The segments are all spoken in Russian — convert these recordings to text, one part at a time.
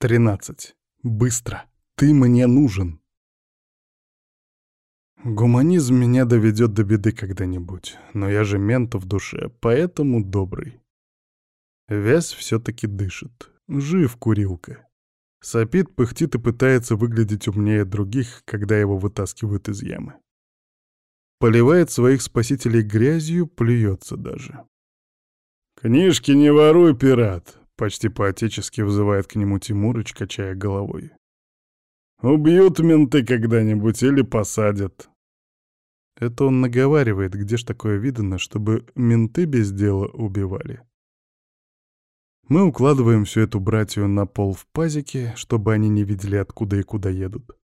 Тринадцать. Быстро. Ты мне нужен. Гуманизм меня доведет до беды когда-нибудь, но я же мент в душе, поэтому добрый. Вязь все-таки дышит. Жив курилка. Сопит, пыхтит и пытается выглядеть умнее других, когда его вытаскивают из ямы. Поливает своих спасителей грязью, плюется даже. «Книжки не воруй, пират!» — почти по-отечески взывает к нему Тимурыч, качая головой. Убьют менты когда-нибудь или посадят. Это он наговаривает, где ж такое видно, чтобы менты без дела убивали. Мы укладываем всю эту братью на пол в пазике, чтобы они не видели, откуда и куда едут.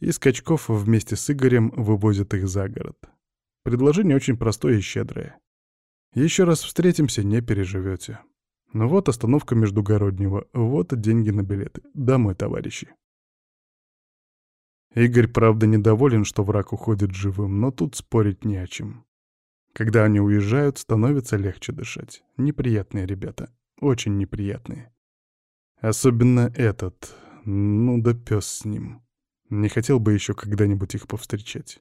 И Скачков вместе с Игорем вывозят их за город. Предложение очень простое и щедрое. Еще раз встретимся, не переживете. Ну вот остановка Междугороднего, вот деньги на билеты. Домой, товарищи. Игорь, правда, недоволен, что враг уходит живым, но тут спорить не о чем. Когда они уезжают, становится легче дышать. Неприятные ребята. Очень неприятные. Особенно этот. Ну да пес с ним. Не хотел бы еще когда-нибудь их повстречать.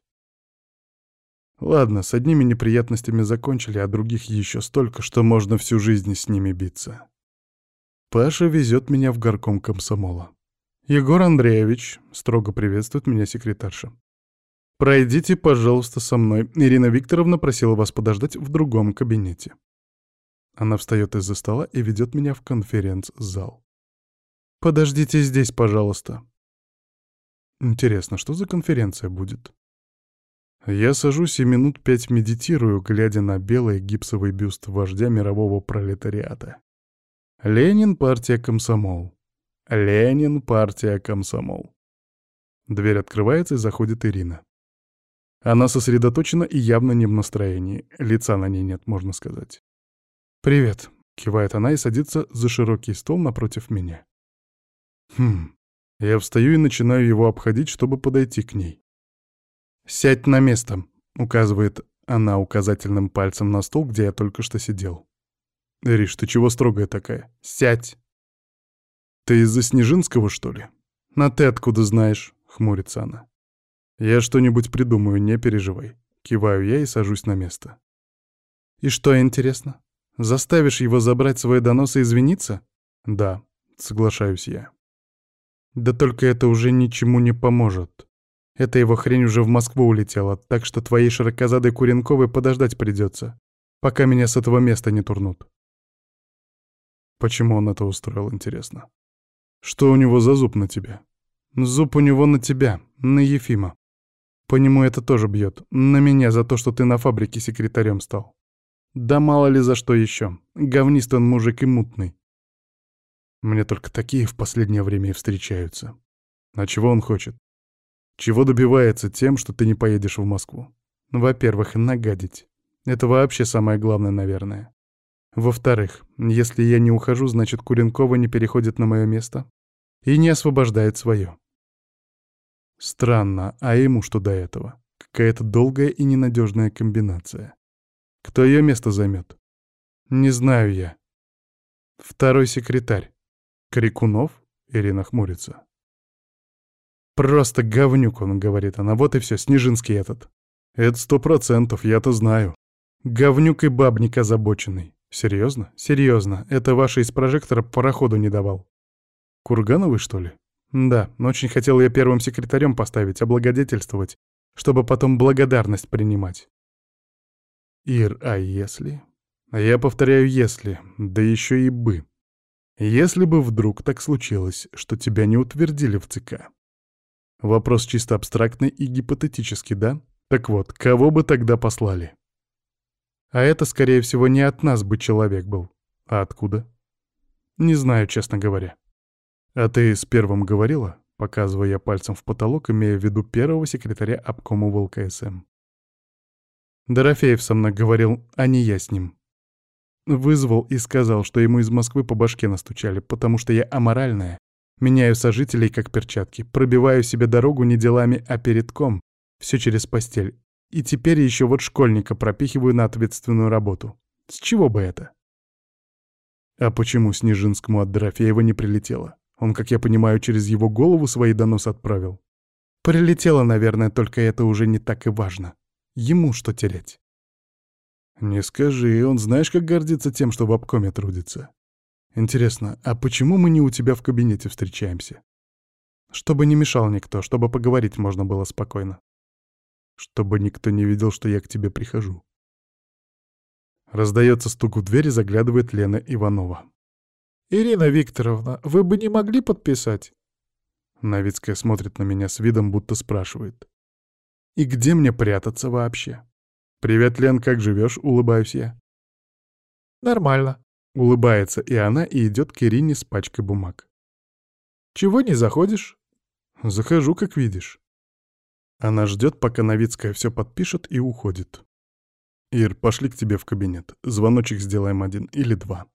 Ладно, с одними неприятностями закончили, а других еще столько, что можно всю жизнь с ними биться. Паша везет меня в горком комсомола. «Егор Андреевич», — строго приветствует меня секретарша. «Пройдите, пожалуйста, со мной. Ирина Викторовна просила вас подождать в другом кабинете». Она встает из-за стола и ведет меня в конференц-зал. «Подождите здесь, пожалуйста». Интересно, что за конференция будет? Я сажусь и минут пять медитирую, глядя на белый гипсовый бюст вождя мирового пролетариата. Ленин, партия комсомол. Ленин, партия, комсомол. Дверь открывается и заходит Ирина. Она сосредоточена и явно не в настроении. Лица на ней нет, можно сказать. «Привет», — кивает она и садится за широкий стол напротив меня. Хм. Я встаю и начинаю его обходить, чтобы подойти к ней. «Сядь на место», — указывает она указательным пальцем на стол, где я только что сидел. «Ириш, ты чего строгая такая? Сядь!» «Ты из-за Снежинского, что ли?» «На ты откуда знаешь?» — хмурится она. «Я что-нибудь придумаю, не переживай». Киваю я и сажусь на место. «И что, интересно? Заставишь его забрать свой донос и извиниться?» «Да», — соглашаюсь я. «Да только это уже ничему не поможет. Эта его хрень уже в Москву улетела, так что твоей широкозадой Куренковой подождать придется, пока меня с этого места не турнут». Почему он это устроил, интересно? Что у него за зуб на тебе? Зуб у него на тебя, на Ефима. По нему это тоже бьет. На меня за то, что ты на фабрике секретарем стал. Да мало ли за что еще. Говнист он мужик и мутный. Мне только такие в последнее время и встречаются. А чего он хочет? Чего добивается тем, что ты не поедешь в Москву? Во-первых, нагадить. Это вообще самое главное, наверное. Во-вторых, если я не ухожу, значит, Куренкова не переходит на мое место и не освобождает свое. Странно, а ему что до этого? Какая-то долгая и ненадежная комбинация. Кто ее место займет? Не знаю я. Второй секретарь. Крикунов? Ирина хмурится. Просто говнюк, он говорит она. Вот и все, Снежинский этот. Это сто процентов, я-то знаю. Говнюк и бабник озабоченный. Серьезно? Серьезно. Это ваша из прожектора пароходу не давал. Кургановый, что ли? Да, но очень хотел я первым секретарем поставить, облагодетельствовать, чтобы потом благодарность принимать. Ир, а если? Я повторяю «если», да еще и «бы». Если бы вдруг так случилось, что тебя не утвердили в ЦК. Вопрос чисто абстрактный и гипотетический, да? Так вот, кого бы тогда послали? А это, скорее всего, не от нас бы человек был. А откуда? Не знаю, честно говоря. А ты с первым говорила? Показывая пальцем в потолок, имея в виду первого секретаря обкома ВЛКСМ. Дорофеев со мной говорил, а не я с ним. Вызвал и сказал, что ему из Москвы по башке настучали, потому что я аморальная, меняю сожителей как перчатки, пробиваю себе дорогу не делами, а передком, все через постель, и теперь еще вот школьника пропихиваю на ответственную работу. С чего бы это? А почему Снежинскому от Дорофеева не прилетело? Он, как я понимаю, через его голову свои доносы отправил. Прилетело, наверное, только это уже не так и важно. Ему что терять? Не скажи, он знаешь, как гордится тем, что в обкоме трудится. Интересно, а почему мы не у тебя в кабинете встречаемся? Чтобы не мешал никто, чтобы поговорить можно было спокойно. Чтобы никто не видел, что я к тебе прихожу. Раздается стук в дверь и заглядывает Лена Иванова. «Ирина Викторовна, вы бы не могли подписать?» Новицкая смотрит на меня с видом, будто спрашивает. «И где мне прятаться вообще?» «Привет, Лен, как живешь? улыбаюсь я. «Нормально», — улыбается и она, и идет к Ирине с пачкой бумаг. «Чего не заходишь?» «Захожу, как видишь». Она ждет, пока Новицкая все подпишет и уходит. «Ир, пошли к тебе в кабинет. Звоночек сделаем один или два».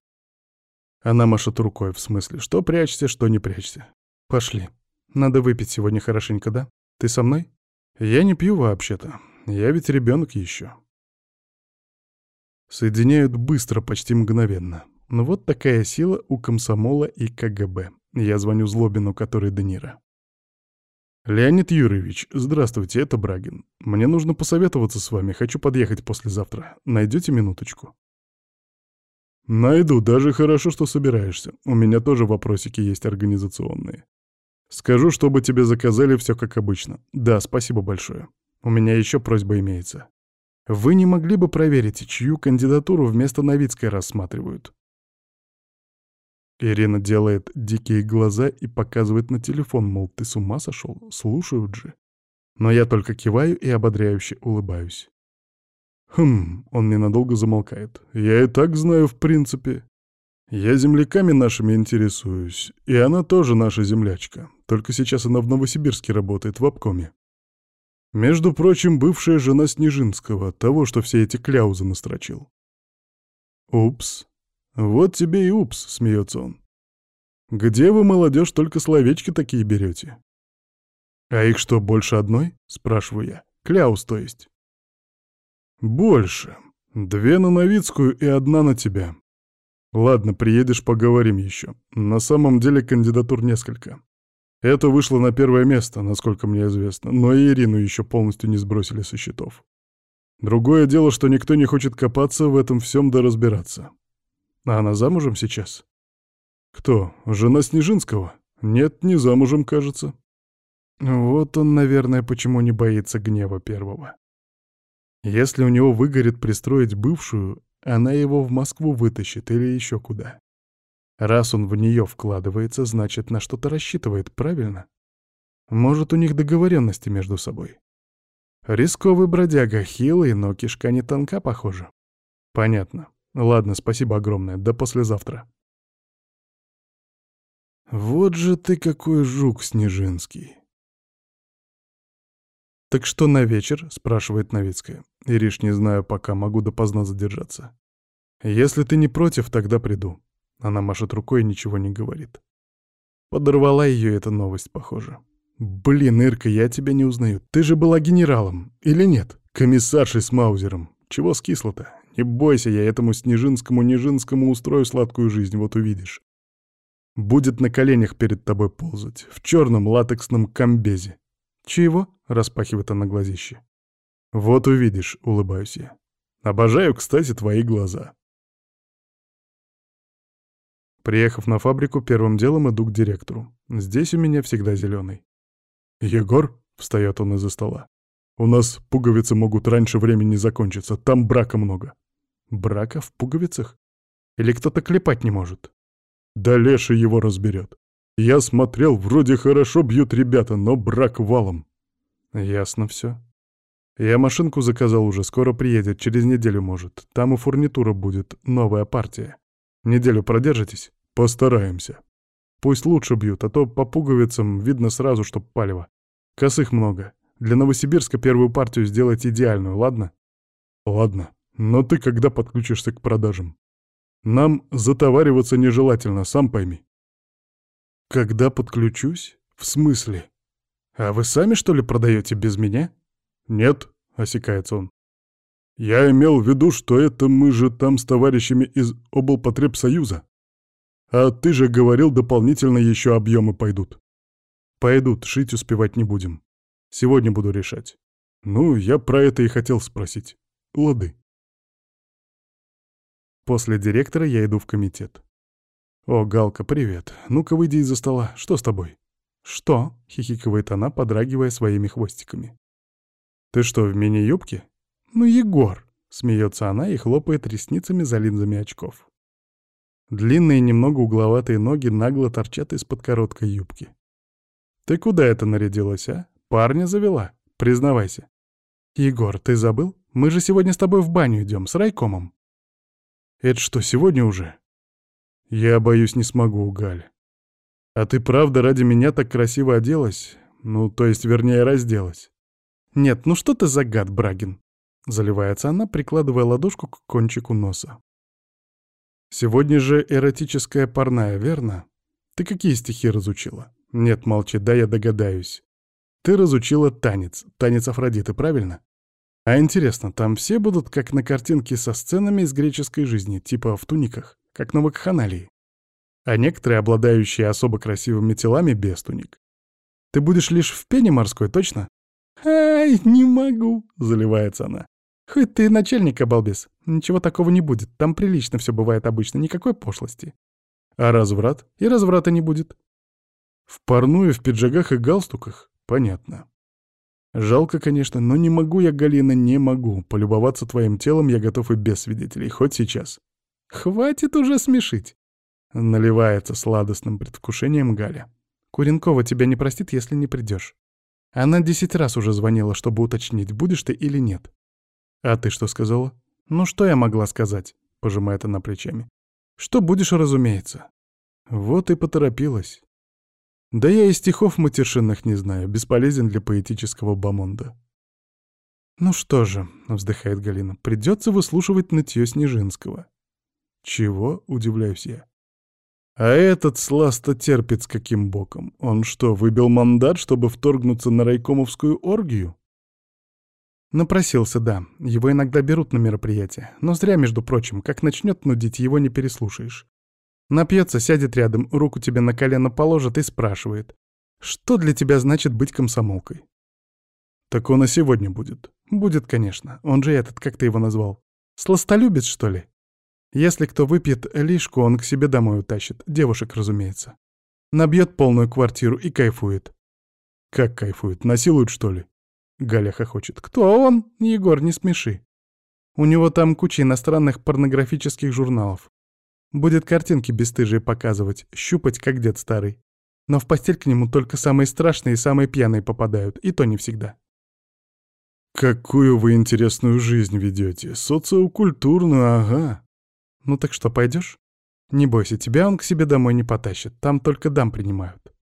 Она машет рукой, в смысле, что прячься, что не прячься. Пошли. Надо выпить сегодня хорошенько, да? Ты со мной? Я не пью вообще-то. Я ведь ребенок еще. Соединяют быстро, почти мгновенно. Но вот такая сила у комсомола и КГБ. Я звоню Злобину, который Денира. «Леонид Юрьевич, здравствуйте, это Брагин. Мне нужно посоветоваться с вами, хочу подъехать послезавтра. Найдете минуточку?» «Найду, даже хорошо, что собираешься. У меня тоже вопросики есть организационные. Скажу, чтобы тебе заказали все как обычно. Да, спасибо большое. У меня еще просьба имеется. Вы не могли бы проверить, чью кандидатуру вместо Новицкой рассматривают?» Ирина делает дикие глаза и показывает на телефон, мол, ты с ума сошел? Слушают же. Но я только киваю и ободряюще улыбаюсь. Хм, он ненадолго замолкает. Я и так знаю в принципе. Я земляками нашими интересуюсь, и она тоже наша землячка. Только сейчас она в Новосибирске работает, в обкоме. Между прочим, бывшая жена Снежинского, того, что все эти кляузы настрочил. Упс. Вот тебе и упс, смеется он. Где вы, молодежь, только словечки такие берете? А их что, больше одной? Спрашиваю я. Кляус, то есть. «Больше. Две на Новицкую и одна на тебя. Ладно, приедешь, поговорим еще. На самом деле кандидатур несколько. Это вышло на первое место, насколько мне известно, но и Ирину еще полностью не сбросили со счетов. Другое дело, что никто не хочет копаться в этом всем да разбираться. А она замужем сейчас? Кто? Жена Снежинского? Нет, не замужем, кажется. Вот он, наверное, почему не боится гнева первого. Если у него выгорит пристроить бывшую, она его в Москву вытащит или еще куда. Раз он в нее вкладывается, значит, на что-то рассчитывает, правильно? Может, у них договоренности между собой. Рисковый бродяга, хилый, но кишка не тонка, похоже. Понятно. Ладно, спасибо огромное. До послезавтра. Вот же ты какой жук, Снежинский. «Так что на вечер?» — спрашивает Новицкая. «Ириш, не знаю пока, могу допоздна задержаться». «Если ты не против, тогда приду». Она машет рукой и ничего не говорит. Подорвала ее эта новость, похоже. «Блин, Ирка, я тебя не узнаю. Ты же была генералом. Или нет? Комиссаршей с Маузером. Чего скисло-то? Не бойся, я этому Снежинскому-Нежинскому устрою сладкую жизнь, вот увидишь. Будет на коленях перед тобой ползать, в черном латексном комбезе. «Чего?» — распахивает она глазище. «Вот увидишь», — улыбаюсь я. «Обожаю, кстати, твои глаза». Приехав на фабрику, первым делом иду к директору. Здесь у меня всегда зеленый. «Егор?» — встает он из-за стола. «У нас пуговицы могут раньше времени закончиться, там брака много». «Брака в пуговицах? Или кто-то клепать не может?» «Да Леша его разберет. Я смотрел, вроде хорошо бьют ребята, но брак валом. Ясно все. Я машинку заказал уже, скоро приедет, через неделю может. Там и фурнитура будет, новая партия. Неделю продержитесь? Постараемся. Пусть лучше бьют, а то по пуговицам видно сразу, что палево. Косых много. Для Новосибирска первую партию сделать идеальную, ладно? Ладно. Но ты когда подключишься к продажам? Нам затовариваться нежелательно, сам пойми. Когда подключусь? В смысле? А вы сами, что ли, продаете без меня? Нет, осекается он. Я имел в виду, что это мы же там с товарищами из облпотребсоюза. А ты же говорил, дополнительно еще объемы пойдут. Пойдут, шить успевать не будем. Сегодня буду решать. Ну, я про это и хотел спросить. Лады. После директора я иду в комитет. «О, Галка, привет. Ну-ка, выйди из-за стола. Что с тобой?» «Что?» — хихикывает она, подрагивая своими хвостиками. «Ты что, в мини-юбке?» «Ну, Егор!» — смеется она и хлопает ресницами за линзами очков. Длинные, немного угловатые ноги нагло торчат из-под короткой юбки. «Ты куда это нарядилась, а? Парня завела? Признавайся». «Егор, ты забыл? Мы же сегодня с тобой в баню идем, с райкомом». «Это что, сегодня уже?» «Я боюсь, не смогу, Галь. А ты правда ради меня так красиво оделась? Ну, то есть, вернее, разделась?» «Нет, ну что ты за гад, Брагин?» Заливается она, прикладывая ладошку к кончику носа. «Сегодня же эротическая парная, верно? Ты какие стихи разучила?» «Нет, молчи, да я догадаюсь. Ты разучила танец, танец Афродиты, правильно? А интересно, там все будут как на картинке со сценами из греческой жизни, типа в туниках, как на вакханалии? А некоторые, обладающие особо красивыми телами, без туник. Ты будешь лишь в пене морской, точно? «Ай, не могу!» — заливается она. «Хоть ты начальник, обалбес, ничего такого не будет, там прилично все бывает обычно, никакой пошлости. А разврат? И разврата не будет. В парную, в пиджаках и галстуках? Понятно. Жалко, конечно, но не могу я, Галина, не могу. Полюбоваться твоим телом я готов и без свидетелей, хоть сейчас. Хватит уже смешить. Наливается сладостным предвкушением Галя. Куренкова тебя не простит, если не придешь. Она десять раз уже звонила, чтобы уточнить, будешь ты или нет. А ты что сказала? Ну что я могла сказать? Пожимает она плечами. Что будешь, разумеется. Вот и поторопилась. Да я и стихов матершинных не знаю, бесполезен для поэтического бомонда. «Ну что же», — вздыхает Галина, — «придется выслушивать нытье Снежинского». «Чего?» — удивляюсь я. «А этот сласта терпит с каким боком? Он что, выбил мандат, чтобы вторгнуться на райкомовскую оргию?» Напросился, да. Его иногда берут на мероприятия. Но зря, между прочим, как начнет нудить, его не переслушаешь. Напьется, сядет рядом, руку тебе на колено положит и спрашивает. Что для тебя значит быть комсомолкой? Так он и сегодня будет. Будет, конечно. Он же этот, как ты его назвал? Сластолюбец, что ли? Если кто выпьет лишку, он к себе домой утащит. Девушек, разумеется. Набьет полную квартиру и кайфует. Как кайфует? Насилует, что ли? Галя хохочет. Кто он? Егор, не смеши. У него там куча иностранных порнографических журналов. Будет картинки бесстыжие показывать, щупать, как дед старый. Но в постель к нему только самые страшные и самые пьяные попадают, и то не всегда. «Какую вы интересную жизнь ведете, социокультурную, ага. Ну так что, пойдешь? Не бойся, тебя он к себе домой не потащит, там только дам принимают».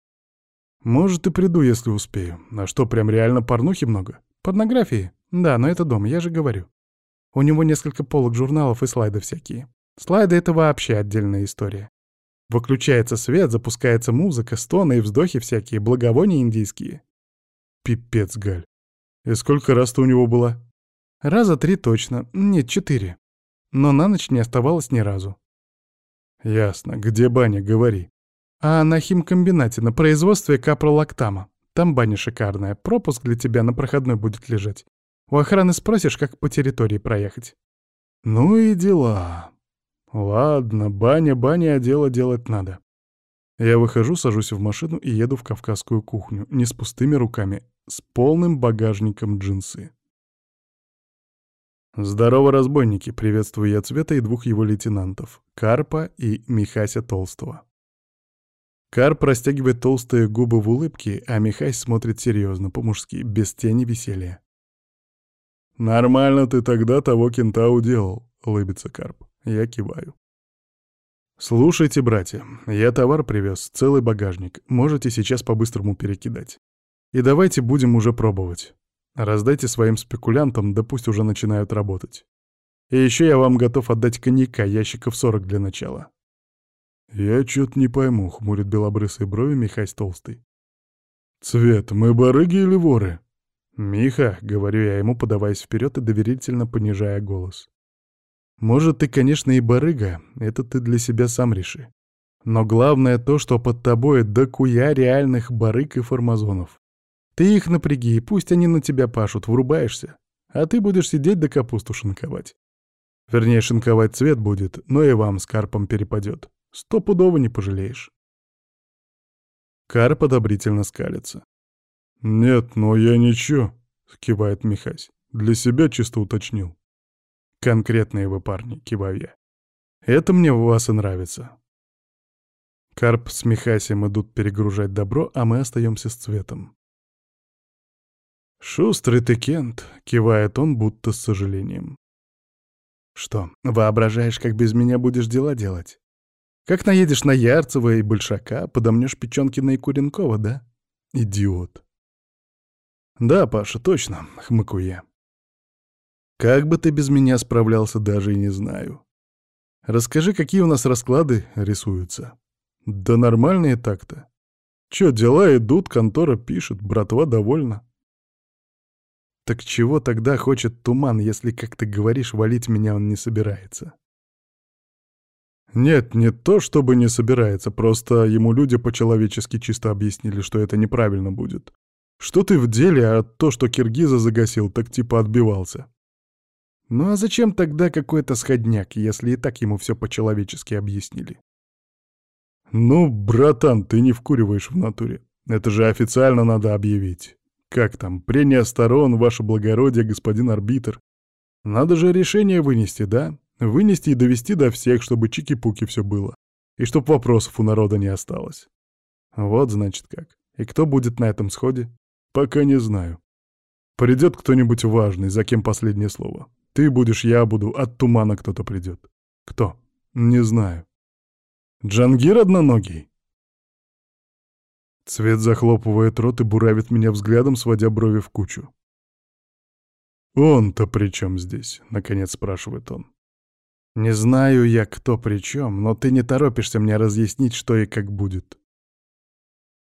«Может, и приду, если успею. А что, прям реально порнухи много? Порнографии? Да, но это дом, я же говорю. У него несколько полок журналов и слайды всякие. Слайды — это вообще отдельная история. Выключается свет, запускается музыка, стоны и вздохи всякие, благовония индийские. Пипец, Галь. И сколько раз ты у него была? Раза три точно. Нет, четыре. Но на ночь не оставалось ни разу. Ясно. Где баня, говори. А на химкомбинате, на производстве капролактама. Там баня шикарная. Пропуск для тебя на проходной будет лежать. У охраны спросишь, как по территории проехать. Ну и дела. Ладно, баня, баня, а дело делать надо. Я выхожу, сажусь в машину и еду в кавказскую кухню, не с пустыми руками, с полным багажником джинсы. «Здорово, разбойники!» — приветствую я Цвета и двух его лейтенантов, Карпа и Михася Толстого. Карп растягивает толстые губы в улыбке, а Михась смотрит серьезно, по-мужски, без тени веселья. «Нормально ты тогда того кента уделал», — улыбится Карп. Я киваю. «Слушайте, братья, я товар привез, целый багажник. Можете сейчас по-быстрому перекидать. И давайте будем уже пробовать. Раздайте своим спекулянтам, да пусть уже начинают работать. И еще я вам готов отдать коньяка, ящиков 40 для начала». «Я чё-то не пойму», — хмурит белобрысые брови Михась Толстый. «Цвет, мы барыги или воры?» «Миха», — говорю я ему, подаваясь вперед и доверительно понижая голос. Может, ты, конечно, и барыга, это ты для себя сам реши. Но главное то, что под тобой докуя реальных барык и формазонов. Ты их напряги, пусть они на тебя пашут, врубаешься. А ты будешь сидеть да капусту шинковать. Вернее, шинковать цвет будет, но и вам с карпом перепадет. Стопудово не пожалеешь. Карп одобрительно скалится. «Нет, но я ничего», — кивает Михась. «Для себя чисто уточнил». «Конкретные вы парни», — киваю я. «Это мне в вас и нравится». Карп с Михасем идут перегружать добро, а мы остаемся с цветом. «Шустрый ты, Кент», — кивает он, будто с сожалением. «Что, воображаешь, как без меня будешь дела делать? Как наедешь на Ярцева и Большака, подомнешь Печенкина и Куренкова, да? Идиот». «Да, Паша, точно», — хмыкаю. «Как бы ты без меня справлялся, даже и не знаю. Расскажи, какие у нас расклады рисуются». «Да нормальные так-то. Чё, дела идут, контора пишет, братва довольна». Так чего тогда хочет туман, если, как ты говоришь, валить меня он не собирается? Нет, не то чтобы не собирается, просто ему люди по-человечески чисто объяснили, что это неправильно будет. Что ты в деле, а то, что Киргиза загасил, так типа отбивался. Ну а зачем тогда какой-то сходняк, если и так ему все по-человечески объяснили? Ну, братан, ты не вкуриваешь в натуре. Это же официально надо объявить. Как там, прения сторон, ваше благородие, господин арбитр. Надо же решение вынести, да? Вынести и довести до всех, чтобы чики-пуки все было. И чтоб вопросов у народа не осталось. Вот, значит, как. И кто будет на этом сходе? Пока не знаю. Придет кто-нибудь важный, за кем последнее слово. Ты будешь, я буду, от тумана кто-то придет. Кто? Не знаю. Джангир одноногий? Цвет захлопывает рот и буравит меня взглядом, сводя брови в кучу. «Он-то при чем здесь?» — наконец спрашивает он. «Не знаю я, кто при чем, но ты не торопишься мне разъяснить, что и как будет».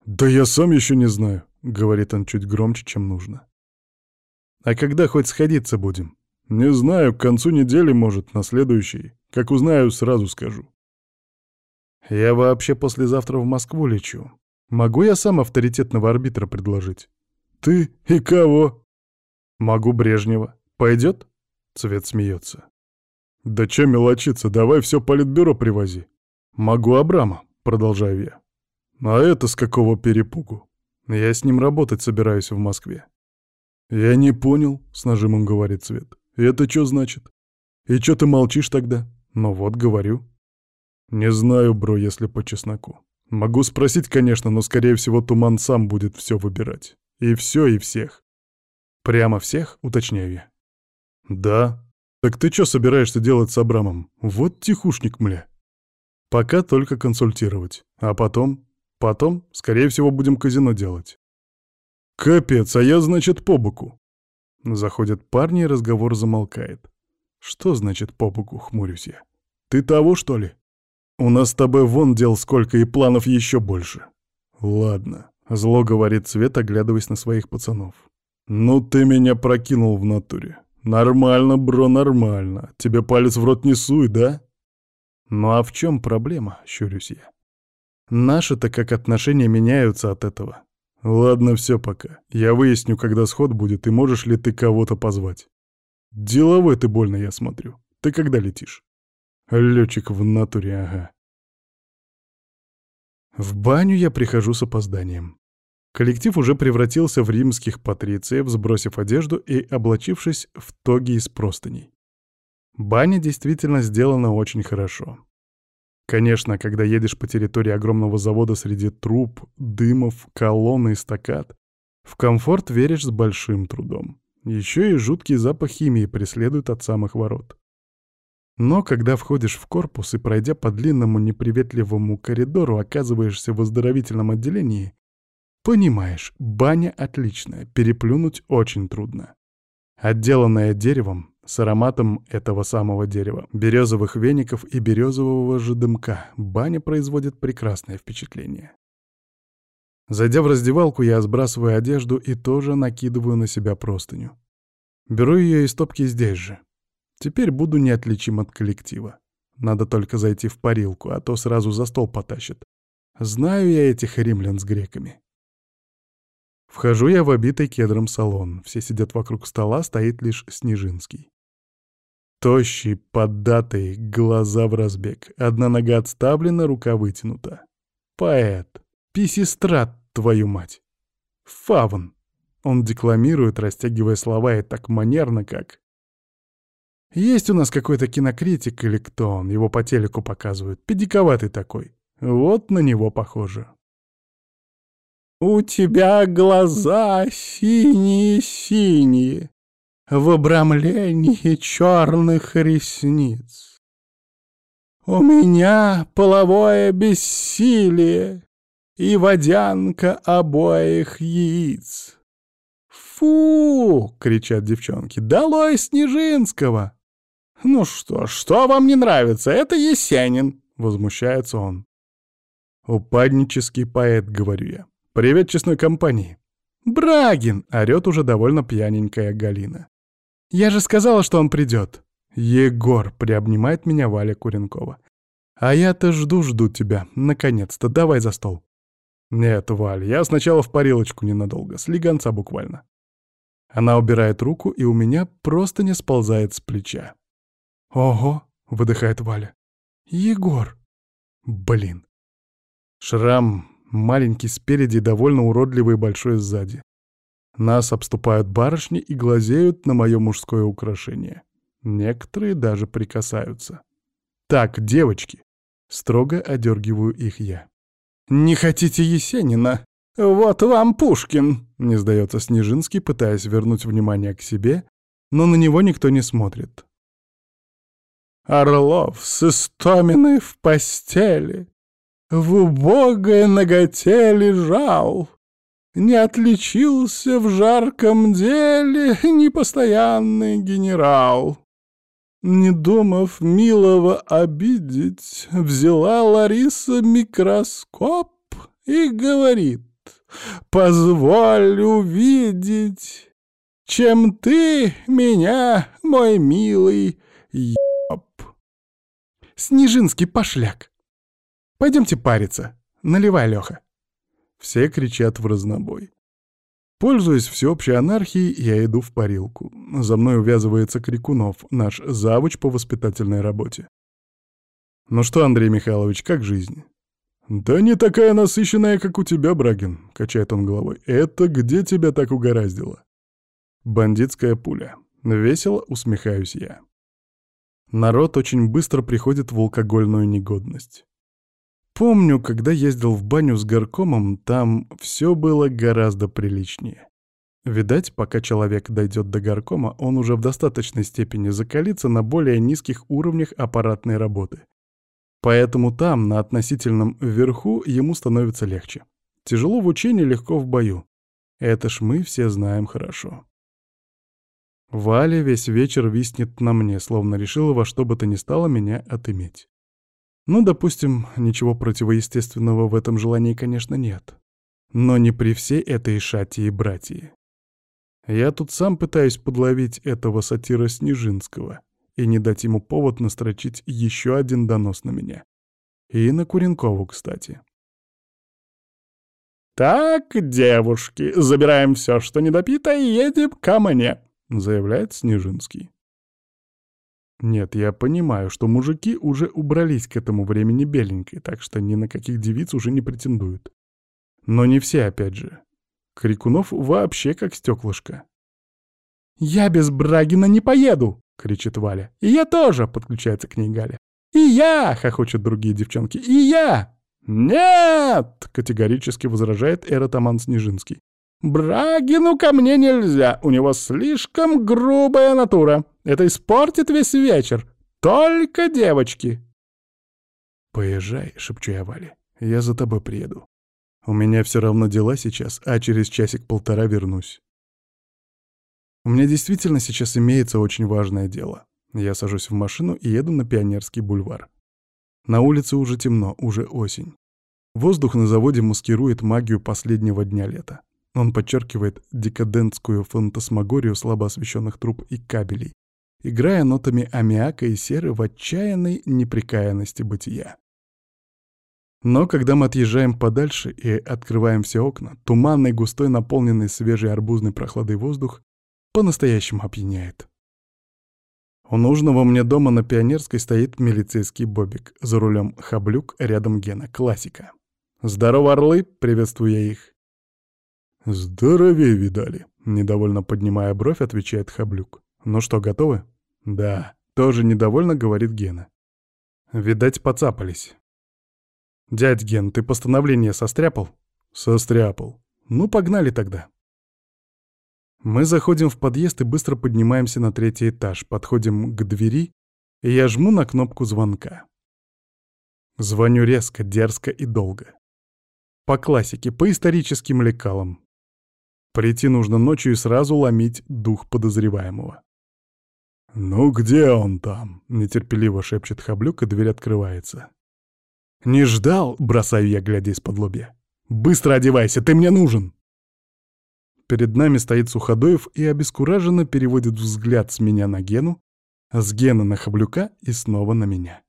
«Да я сам еще не знаю», — говорит он чуть громче, чем нужно. «А когда хоть сходиться будем?» «Не знаю, к концу недели, может, на следующий. Как узнаю, сразу скажу». «Я вообще послезавтра в Москву лечу. Могу я сам авторитетного арбитра предложить? Ты и кого? Могу Брежнева. Пойдет? Цвет смеется. Да че мелочиться, давай все политбюро привози. Могу Абрама, продолжаю я. А это с какого перепугу? Я с ним работать собираюсь в Москве. Я не понял, с нажимом говорит Цвет. Это что значит? И что ты молчишь тогда? Ну вот, говорю. Не знаю, бро, если по чесноку. Могу спросить, конечно, но, скорее всего, Туман сам будет все выбирать. И все, и всех. Прямо всех, уточняю я. Да. Так ты что собираешься делать с Абрамом? Вот тихушник, мля. Пока только консультировать. А потом? Потом, скорее всего, будем казино делать. Капец, а я, значит, по боку. Заходят парни, и разговор замолкает. Что значит по боку, хмурюсь я? Ты того, что ли? У нас с тобой вон дел сколько и планов еще больше. Ладно, зло говорит Свет, оглядываясь на своих пацанов. Ну ты меня прокинул в натуре. Нормально, бро, нормально. Тебе палец в рот не суй, да? Ну а в чем проблема, щурюсь я. Наши-то как отношения меняются от этого. Ладно, все пока. Я выясню, когда сход будет, и можешь ли ты кого-то позвать. Деловой ты больно, я смотрю. Ты когда летишь? Летчик в натуре, ага. В баню я прихожу с опозданием. Коллектив уже превратился в римских патрициев, сбросив одежду и облачившись в тоги из простыней. Баня действительно сделана очень хорошо. Конечно, когда едешь по территории огромного завода среди труб, дымов, колонн и стакат, в комфорт веришь с большим трудом. Еще и жуткий запах химии преследует от самых ворот. Но когда входишь в корпус и, пройдя по длинному неприветливому коридору, оказываешься в оздоровительном отделении, понимаешь, баня отличная, переплюнуть очень трудно. Отделанная деревом, с ароматом этого самого дерева, березовых веников и березового же дымка, баня производит прекрасное впечатление. Зайдя в раздевалку, я сбрасываю одежду и тоже накидываю на себя простыню. Беру ее из топки здесь же. Теперь буду неотличим от коллектива. Надо только зайти в парилку, а то сразу за стол потащит. Знаю я этих римлян с греками. Вхожу я в обитый кедром салон. Все сидят вокруг стола, стоит лишь Снежинский. Тощий, поддатый, глаза в разбег. Одна нога отставлена, рука вытянута. Поэт. Писистрат, твою мать. Фавн. Он декламирует, растягивая слова, и так манерно, как... Есть у нас какой-то кинокритик или кто он, его по телеку показывают. Педиковатый такой. Вот на него похоже. «У тебя глаза синие-синие, в обрамлении черных ресниц. У меня половое бессилие и водянка обоих яиц. «Фу!» — кричат девчонки. «Долой Снежинского!» «Ну что, что вам не нравится? Это Есенин!» — возмущается он. «Упаднический поэт», — говорю я. «Привет честной компании». «Брагин!» — орёт уже довольно пьяненькая Галина. «Я же сказала, что он придет!» «Егор!» — приобнимает меня Валя Куренкова. «А я-то жду-жду тебя. Наконец-то. Давай за стол». «Нет, Валь, я сначала в парилочку ненадолго, с легонца буквально». Она убирает руку, и у меня просто не сползает с плеча. «Ого!» — выдыхает Валя. «Егор!» Блин. Шрам маленький спереди, довольно уродливый большой сзади. Нас обступают барышни и глазеют на мое мужское украшение. Некоторые даже прикасаются. «Так, девочки!» — строго одергиваю их я. «Не хотите Есенина? Вот вам Пушкин!» — не сдается Снежинский, пытаясь вернуть внимание к себе, но на него никто не смотрит. Орлов с Истоминой в постели, в убогой ноготе лежал, не отличился в жарком деле непостоянный генерал. Не думав милого обидеть, взяла Лариса микроскоп и говорит, «Позволь увидеть, чем ты меня, мой милый, еб». Снежинский пошляк. Пойдемте париться. Наливай, Леха. Все кричат в разнобой. Пользуясь всеобщей анархией, я иду в парилку. За мной увязывается Крикунов, наш завуч по воспитательной работе. «Ну что, Андрей Михайлович, как жизнь?» «Да не такая насыщенная, как у тебя, Брагин», — качает он головой. «Это где тебя так угораздило?» «Бандитская пуля». Весело усмехаюсь я. Народ очень быстро приходит в алкогольную негодность. Помню, когда ездил в баню с горкомом, там все было гораздо приличнее. Видать, пока человек дойдет до горкома, он уже в достаточной степени закалится на более низких уровнях аппаратной работы. Поэтому там, на относительном верху, ему становится легче. Тяжело в учении, легко в бою. Это ж мы все знаем хорошо. Валя весь вечер виснет на мне, словно решила во что бы то ни стало меня отыметь. Ну, допустим, ничего противоестественного в этом желании, конечно, нет. Но не при всей этой шате и братьи. Я тут сам пытаюсь подловить этого сатира Снежинского и не дать ему повод настрочить еще один донос на меня. И на Куренкову, кстати. «Так, девушки, забираем все, что недопито, и едем ко мне», — заявляет Снежинский. Нет, я понимаю, что мужики уже убрались к этому времени беленькой, так что ни на каких девиц уже не претендуют. Но не все, опять же. Крикунов вообще как стеклышко. «Я без Брагина не поеду!» — кричит Валя. «И я тоже!» — подключается к ней Галя. «И я!» — хохочут другие девчонки. «И я!» «Нет!» — категорически возражает эротаман Снежинский. «Брагину ко мне нельзя, у него слишком грубая натура. Это испортит весь вечер. Только девочки!» «Поезжай», — шепчу я Вале, — «я за тобой приеду. У меня все равно дела сейчас, а через часик-полтора вернусь». У меня действительно сейчас имеется очень важное дело. Я сажусь в машину и еду на Пионерский бульвар. На улице уже темно, уже осень. Воздух на заводе маскирует магию последнего дня лета. Он подчеркивает декадентскую фантасмагорию слабо освещенных труб и кабелей, играя нотами аммиака и серы в отчаянной неприкаянности бытия. Но когда мы отъезжаем подальше и открываем все окна, туманный, густой, наполненный свежей арбузной прохладой воздух по-настоящему опьяняет. У нужного мне дома на Пионерской стоит милицейский бобик. За рулем хаблюк, рядом Гена. Классика. «Здорово, орлы!» — приветствую я их. «Здоровее видали!» — недовольно поднимая бровь, отвечает хаблюк. «Ну что, готовы?» «Да», — тоже недовольно говорит Гена. «Видать, поцапались». «Дядь Ген, ты постановление состряпал?» «Состряпал. Ну, погнали тогда». Мы заходим в подъезд и быстро поднимаемся на третий этаж, подходим к двери, и я жму на кнопку звонка. Звоню резко, дерзко и долго. По классике, по историческим лекалам. Прийти нужно ночью и сразу ломить дух подозреваемого. «Ну где он там?» — нетерпеливо шепчет Хаблюк, и дверь открывается. «Не ждал?» — бросаю я, глядя из-под лобья. «Быстро одевайся, ты мне нужен!» Перед нами стоит Суходоев и обескураженно переводит взгляд с меня на Гену, с Гена на Хаблюка и снова на меня.